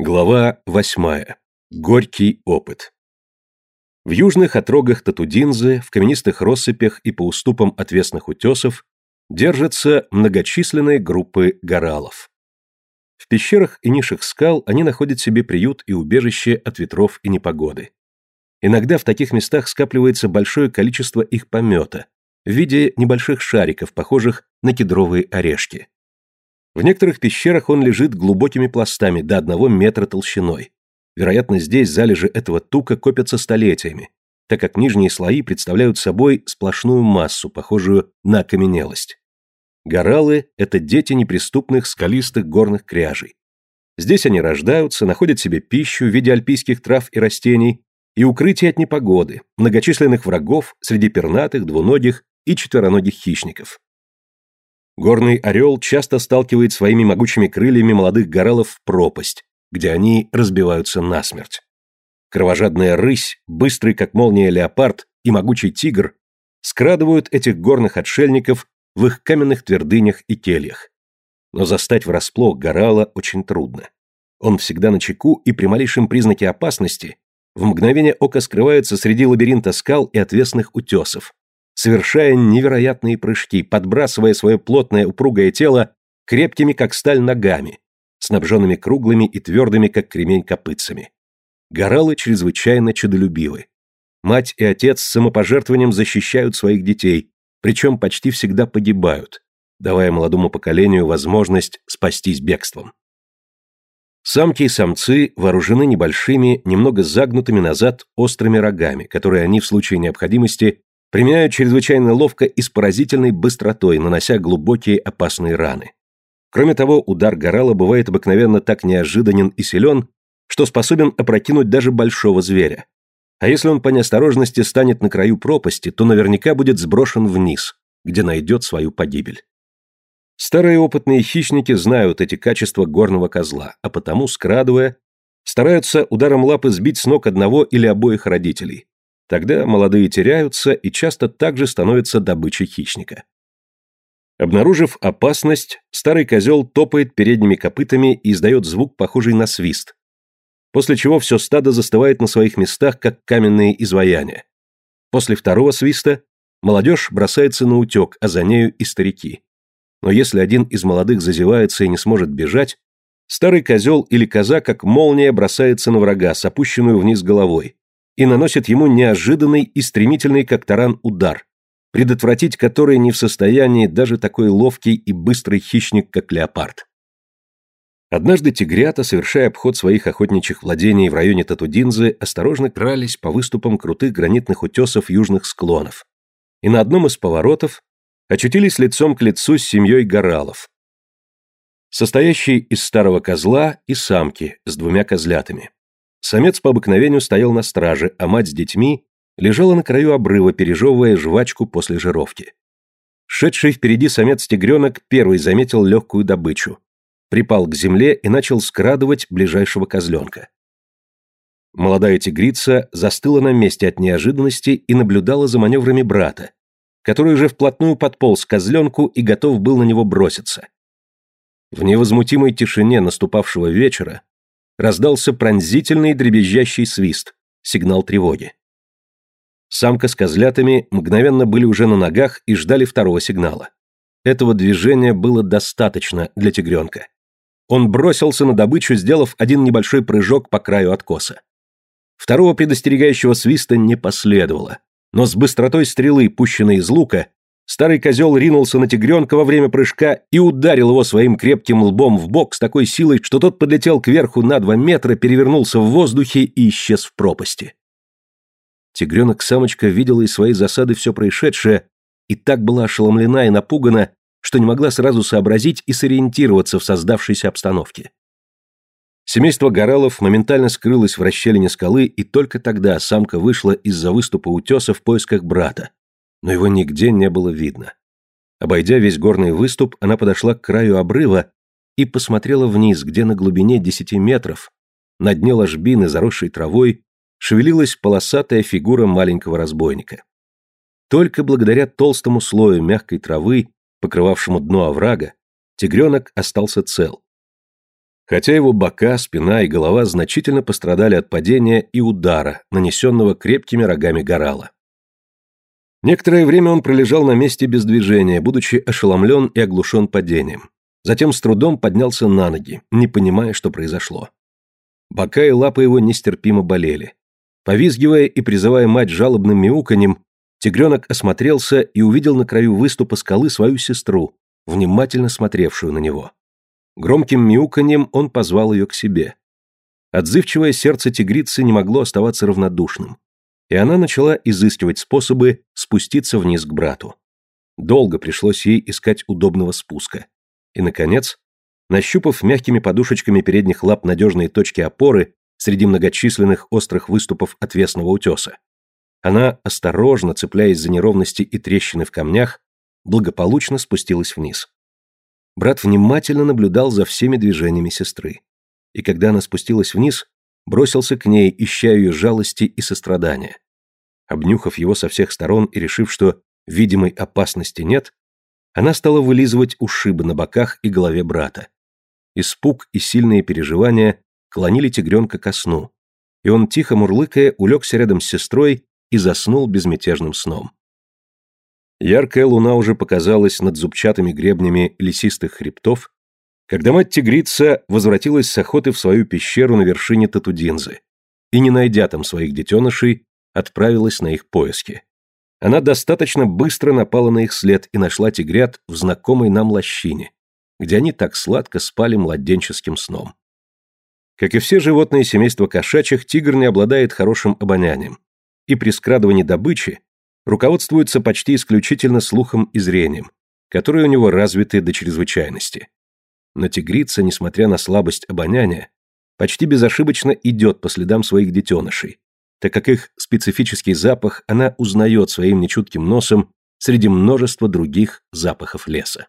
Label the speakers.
Speaker 1: Глава восьмая. Горький опыт. В южных отрогах Татудинзы, в каменистых россыпях и по уступам отвесных утесов держатся многочисленные группы горалов. В пещерах и нишах скал они находят себе приют и убежище от ветров и непогоды. Иногда в таких местах скапливается большое количество их помета в виде небольших шариков, похожих на кедровые орешки. В некоторых пещерах он лежит глубокими пластами до одного метра толщиной. Вероятно, здесь залежи этого тука копятся столетиями, так как нижние слои представляют собой сплошную массу, похожую на окаменелость. Горалы – это дети неприступных скалистых горных кряжей. Здесь они рождаются, находят себе пищу в виде альпийских трав и растений и укрытие от непогоды, многочисленных врагов среди пернатых, двуногих и четвероногих хищников. Горный орел часто сталкивает своими могучими крыльями молодых горелов в пропасть, где они разбиваются насмерть. Кровожадная рысь, быстрый как молния леопард и могучий тигр скрадывают этих горных отшельников в их каменных твердынях и кельях. Но застать врасплох горала очень трудно. Он всегда на чеку и при малейшем признаке опасности в мгновение ока скрывается среди лабиринта скал и отвесных утесов, совершая невероятные прыжки, подбрасывая свое плотное упругое тело крепкими, как сталь, ногами, снабженными круглыми и твердыми, как кремень, копытцами. Горалы чрезвычайно чудолюбивы. Мать и отец с самопожертвованием защищают своих детей, причем почти всегда погибают, давая молодому поколению возможность спастись бегством. Самки и самцы вооружены небольшими, немного загнутыми назад острыми рогами, которые они в случае необходимости применяют чрезвычайно ловко и с поразительной быстротой, нанося глубокие опасные раны. Кроме того, удар горала бывает обыкновенно так неожиданен и силен, что способен опрокинуть даже большого зверя. А если он по неосторожности станет на краю пропасти, то наверняка будет сброшен вниз, где найдет свою погибель. Старые опытные хищники знают эти качества горного козла, а потому, скрадывая, стараются ударом лапы сбить с ног одного или обоих родителей, Тогда молодые теряются и часто также становятся добычей хищника. Обнаружив опасность, старый козел топает передними копытами и издает звук, похожий на свист, после чего все стадо застывает на своих местах, как каменные изваяния. После второго свиста молодежь бросается на утек, а за нею и старики. Но если один из молодых зазевается и не сможет бежать, старый козел или коза, как молния, бросается на врага с опущенную вниз головой, и наносит ему неожиданный и стремительный, как таран, удар, предотвратить который не в состоянии даже такой ловкий и быстрый хищник, как леопард. Однажды тигрята, совершая обход своих охотничьих владений в районе Татудинзы, осторожно крались по выступам крутых гранитных утесов южных склонов. И на одном из поворотов очутились лицом к лицу с семьей горалов, состоящей из старого козла и самки с двумя козлятами. Самец по обыкновению стоял на страже, а мать с детьми лежала на краю обрыва, пережевывая жвачку после жировки. Шедший впереди самец-тигренок первый заметил легкую добычу, припал к земле и начал скрадывать ближайшего козленка. Молодая тигрица застыла на месте от неожиданности и наблюдала за маневрами брата, который уже вплотную подполз к козленку и готов был на него броситься. В невозмутимой тишине наступавшего вечера раздался пронзительный дребезжащий свист, сигнал тревоги. Самка с козлятами мгновенно были уже на ногах и ждали второго сигнала. Этого движения было достаточно для тигренка. Он бросился на добычу, сделав один небольшой прыжок по краю откоса. Второго предостерегающего свиста не последовало, но с быстротой стрелы, пущенной из лука, Старый козел ринулся на тигренка во время прыжка и ударил его своим крепким лбом в бок с такой силой, что тот подлетел кверху на два метра, перевернулся в воздухе и исчез в пропасти. Тигренок-самочка видела из своей засады все происшедшее и так была ошеломлена и напугана, что не могла сразу сообразить и сориентироваться в создавшейся обстановке. Семейство горалов моментально скрылось в расщелине скалы, и только тогда самка вышла из-за выступа утеса в поисках брата, но его нигде не было видно. Обойдя весь горный выступ, она подошла к краю обрыва и посмотрела вниз, где на глубине десяти метров, на дне ложбины, заросшей травой, шевелилась полосатая фигура маленького разбойника. Только благодаря толстому слою мягкой травы, покрывавшему дно оврага, тигренок остался цел. Хотя его бока, спина и голова значительно пострадали от падения и удара, нанесенного крепкими рогами горала. Некоторое время он пролежал на месте без движения, будучи ошеломлен и оглушен падением. Затем с трудом поднялся на ноги, не понимая, что произошло. Бока и лапы его нестерпимо болели. Повизгивая и призывая мать жалобным мяуканьем, тигренок осмотрелся и увидел на краю выступа скалы свою сестру, внимательно смотревшую на него. Громким мяуканьем он позвал ее к себе. Отзывчивое сердце тигрицы не могло оставаться равнодушным и она начала изыскивать способы спуститься вниз к брату. Долго пришлось ей искать удобного спуска. И, наконец, нащупав мягкими подушечками передних лап надежные точки опоры среди многочисленных острых выступов отвесного утеса, она, осторожно цепляясь за неровности и трещины в камнях, благополучно спустилась вниз. Брат внимательно наблюдал за всеми движениями сестры. И когда она спустилась вниз, бросился к ней, ища ее жалости и сострадания. Обнюхав его со всех сторон и решив, что видимой опасности нет, она стала вылизывать ушибы на боках и голове брата. Испуг и сильные переживания клонили тигренка ко сну, и он, тихо мурлыкая, улегся рядом с сестрой и заснул безмятежным сном. Яркая луна уже показалась над зубчатыми гребнями лесистых хребтов, когда мать тигрица возвратилась с охоты в свою пещеру на вершине Татудинзы и, не найдя там своих детенышей, отправилась на их поиски. Она достаточно быстро напала на их след и нашла тигрят в знакомой нам лощине, где они так сладко спали младенческим сном. Как и все животные семейства кошачьих, тигр не обладает хорошим обонянием, и при скрадывании добычи руководствуется почти исключительно слухом и зрением, которые у него развиты до чрезвычайности но тигрица, несмотря на слабость обоняния, почти безошибочно идет по следам своих детенышей, так как их специфический запах она узнает своим нечутким носом среди множества других запахов леса.